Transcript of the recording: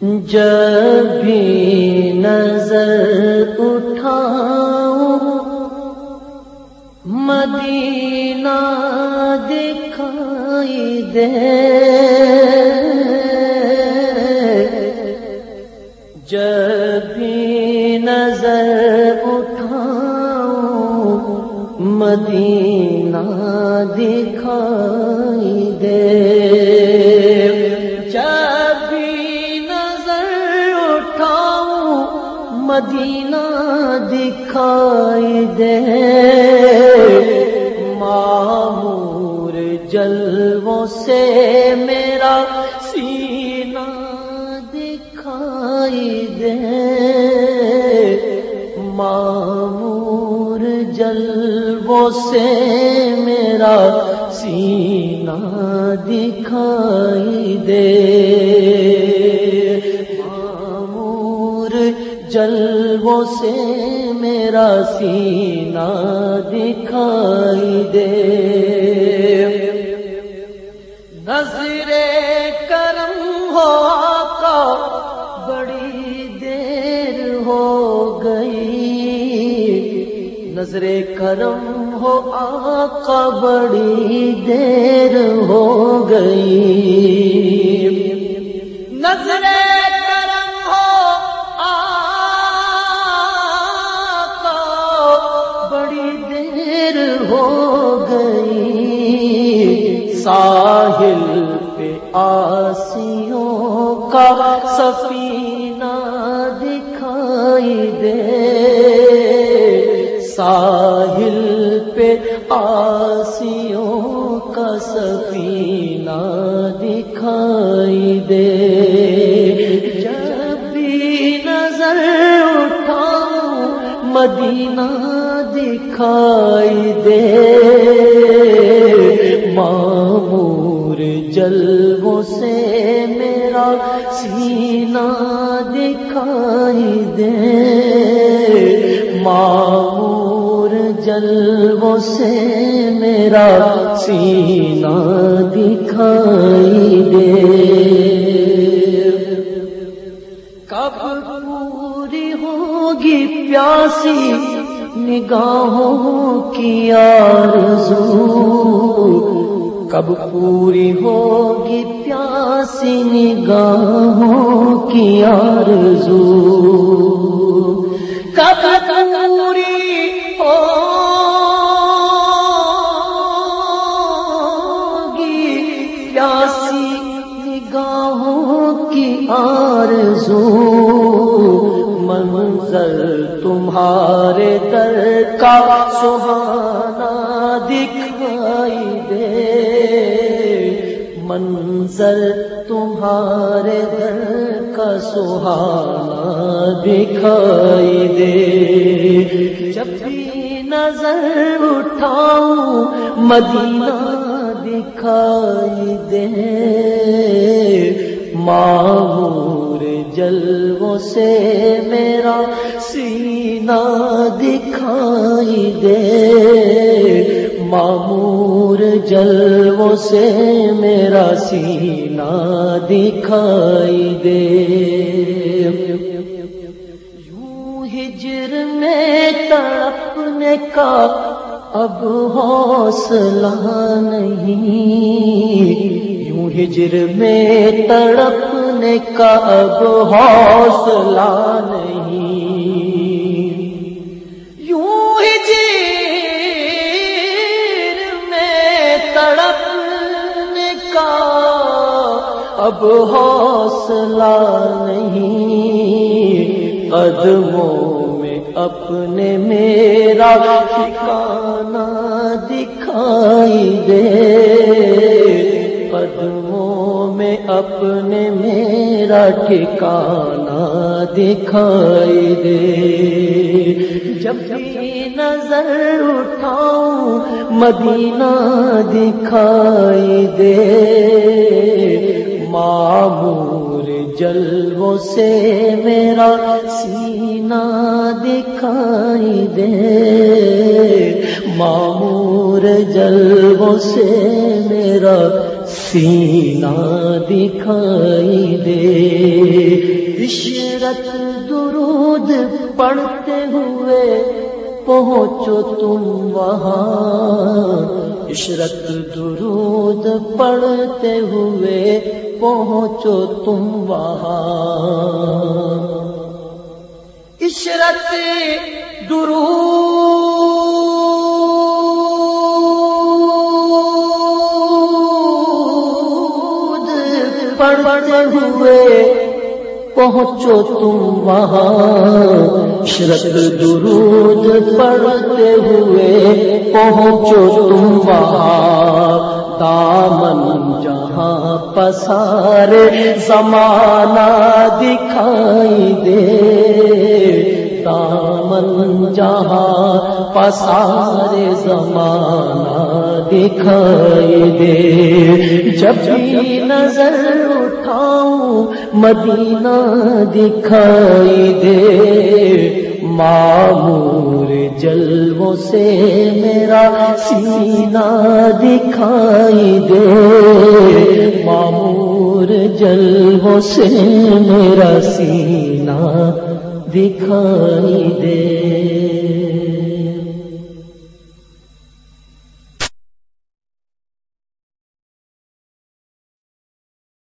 جب بھی نظر اٹھاؤ مدینہ دکھائی دے۔ جب بھی نظر اٹھاؤ مدینہ دکھائی دے۔ مدینہ دکھائی دے۔ مامور جلووں سے میرا سینہ دکھائی دے۔ مامور جلووں سے میرا سینہ دکھائی دے۔ جلووں سے میرا سینہ دکھائی دے۔ نظر کرم ہو آقا، بڑی دیر ہو گئی۔ نظر کرم ہو آقا، بڑی دیر ہو گئی۔ نظر گئی۔ ساحل پہ آسیوں کا سفینہ دکھائی دے۔ ساحل پہ آسیوں کا سفینہ دکھائی دے۔ جب بھی نظر اٹھاؤں، مدینہ دکھائی دے۔ معمور جلووں سے میرا سینہ دکھائی دے۔ معمور جلووں سے میرا سینہ دکھائی دے۔ کب پوری ہوگی پیاسی؟ نگاہوں کی آرزو۔ کب پوری ہوگی پیاسی نگاہوں کی آرزو۔ کب پوری منظر تمہارے در کا سہانا دکھائی دے۔ منظر تمہارے در کا سہانا دکھائی دے۔ جب بھی نظر اٹھاؤں، مدینہ دکھائی دے۔ ماہور جلووں سے میرا سینہ دکھائی دے۔ معمور جلووں سے میرا سینہ دکھائی دے۔ یوں ہجر میں تڑپنے کا اب حوصلہ نہیں۔ یوں ہجر میں تڑپ تڑپنے کا اب حوصلہ نہیں۔ یوں ہجر میں تڑپنے کا اب حوصلہ نہیں۔ قدموں میں اپنے میرا ٹھکانا دکھائی دے۔ قدموں میں اپنے میرا ٹھکانا دکھائی دے۔ جب بھی نظر اٹھاؤں، مدینہ دکھائی دے۔ معمور جلووں سے میرا سینہ دکھائی دے۔ معمور جلووں سے میرا سینہ دکھائی دے۔ عشرت درود پڑھتے ہوئے پہنچو تم وہاں۔ عشرت درود پڑھتے ہوئے پہنچو تم وہاں۔ عشرت درود پڑھتے ہوئے پہنچو تم وہاں۔ شرط درود پڑھتے ہوئے پہنچو تم وہاں۔ دامن جہاں پسار زمانہ دکھائی دے۔ دامن جہاں پسار زمانہ دکھائی دے۔ جب بھی نظر اٹھاؤں، مدینہ دکھائی دے۔ معمور جلووں سے میرا سینہ دکھائی دے۔ معمور جلووں سے میرا سینہ دکھائی دے۔